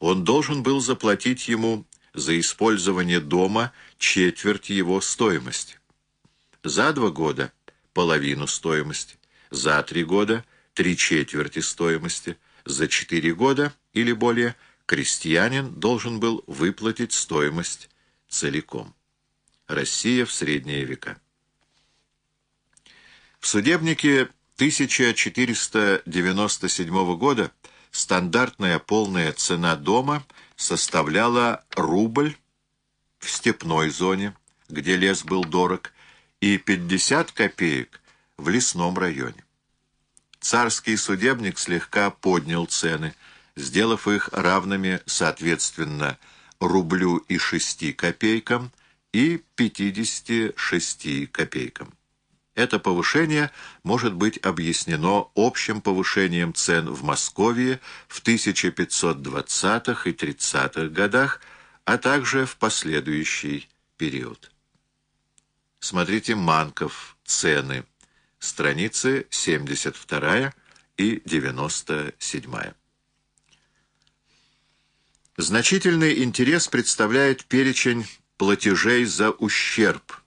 он должен был заплатить ему за использование дома четверть его стоимости. За два года – половину стоимости, за три года – три четверти стоимости, за четыре года или более крестьянин должен был выплатить стоимость целиком. Россия в средние века. В судебнике 1497 года стандартная полная цена дома составляла рубль в степной зоне, где лес был дорог, и 50 копеек в лесном районе. Царский судебник слегка поднял цены, сделав их равными, соответственно, рублю и 6 копейкам и 56 копейкам. Это повышение может быть объяснено общим повышением цен в Москве в 1520-х и 30-х годах, а также в последующий период. Смотрите Манков «Цены», страницы 72 и 97. Значительный интерес представляет перечень платежей за ущерб –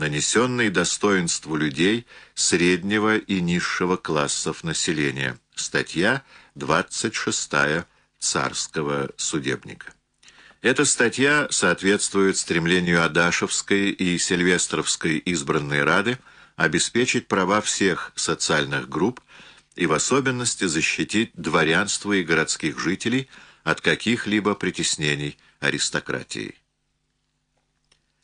нанесенный достоинству людей среднего и низшего классов населения. Статья 26 Царского судебника. Эта статья соответствует стремлению Адашевской и Сильвестровской избранной Рады обеспечить права всех социальных групп и в особенности защитить дворянство и городских жителей от каких-либо притеснений аристократии.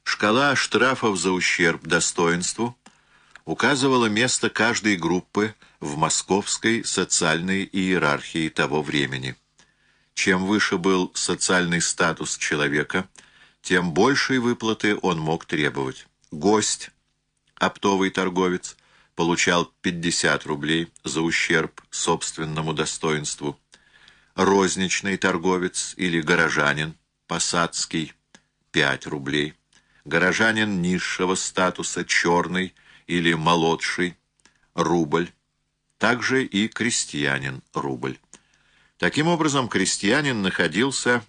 Шкала штрафов за ущерб достоинству указывала место каждой группы в московской социальной иерархии того времени. Чем выше был социальный статус человека, тем большей выплаты он мог требовать. Гость, оптовый торговец, получал 50 рублей за ущерб собственному достоинству. Розничный торговец или горожанин, посадский, 5 рублей горожанин низшего статуса, черный или молодший, рубль, также и крестьянин, рубль. Таким образом, крестьянин находился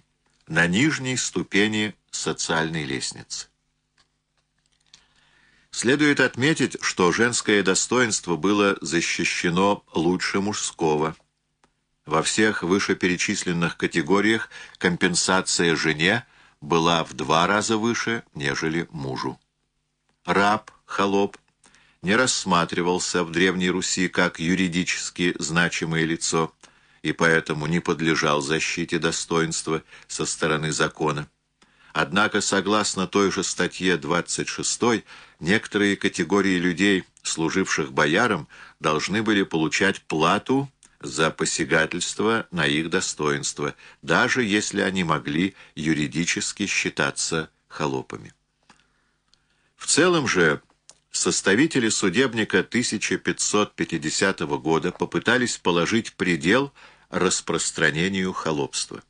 на нижней ступени социальной лестницы. Следует отметить, что женское достоинство было защищено лучше мужского. Во всех вышеперечисленных категориях компенсация жене – была в два раза выше, нежели мужу. Раб, холоп, не рассматривался в Древней Руси как юридически значимое лицо и поэтому не подлежал защите достоинства со стороны закона. Однако, согласно той же статье 26, некоторые категории людей, служивших боярам, должны были получать плату за посягательство на их достоинство, даже если они могли юридически считаться холопами. В целом же составители судебника 1550 года попытались положить предел распространению холопства.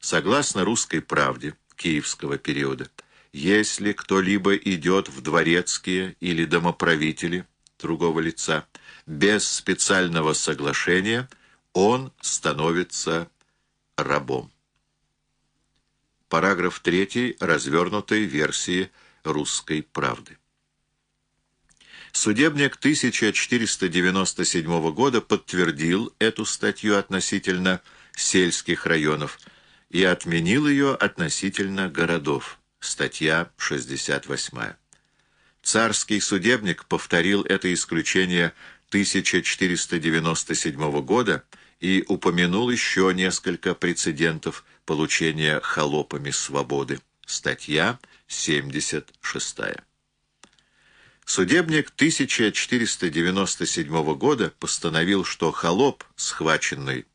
Согласно русской правде киевского периода, если кто-либо идет в дворецкие или домоправители другого лица, без специального соглашения он становится рабом. Параграф 3 развернутой версии «Русской правды». Судебник 1497 года подтвердил эту статью относительно сельских районов и отменил ее относительно городов. Статья 68. Царский судебник повторил это исключение 1497 года и упомянул еще несколько прецедентов получения холопами свободы. Статья 76. Судебник 1497 года постановил, что холоп, схваченный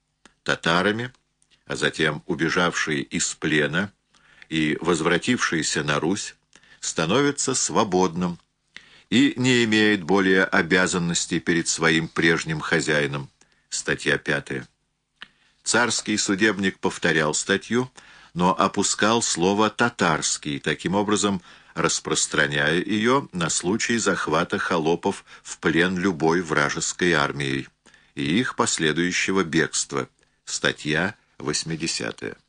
татарами, а затем убежавший из плена и возвратившийся на Русь, становится свободным, и не имеет более обязанностей перед своим прежним хозяином. Статья 5. Царский судебник повторял статью, но опускал слово «татарский», таким образом распространяя ее на случай захвата холопов в плен любой вражеской армией и их последующего бегства. Статья 80.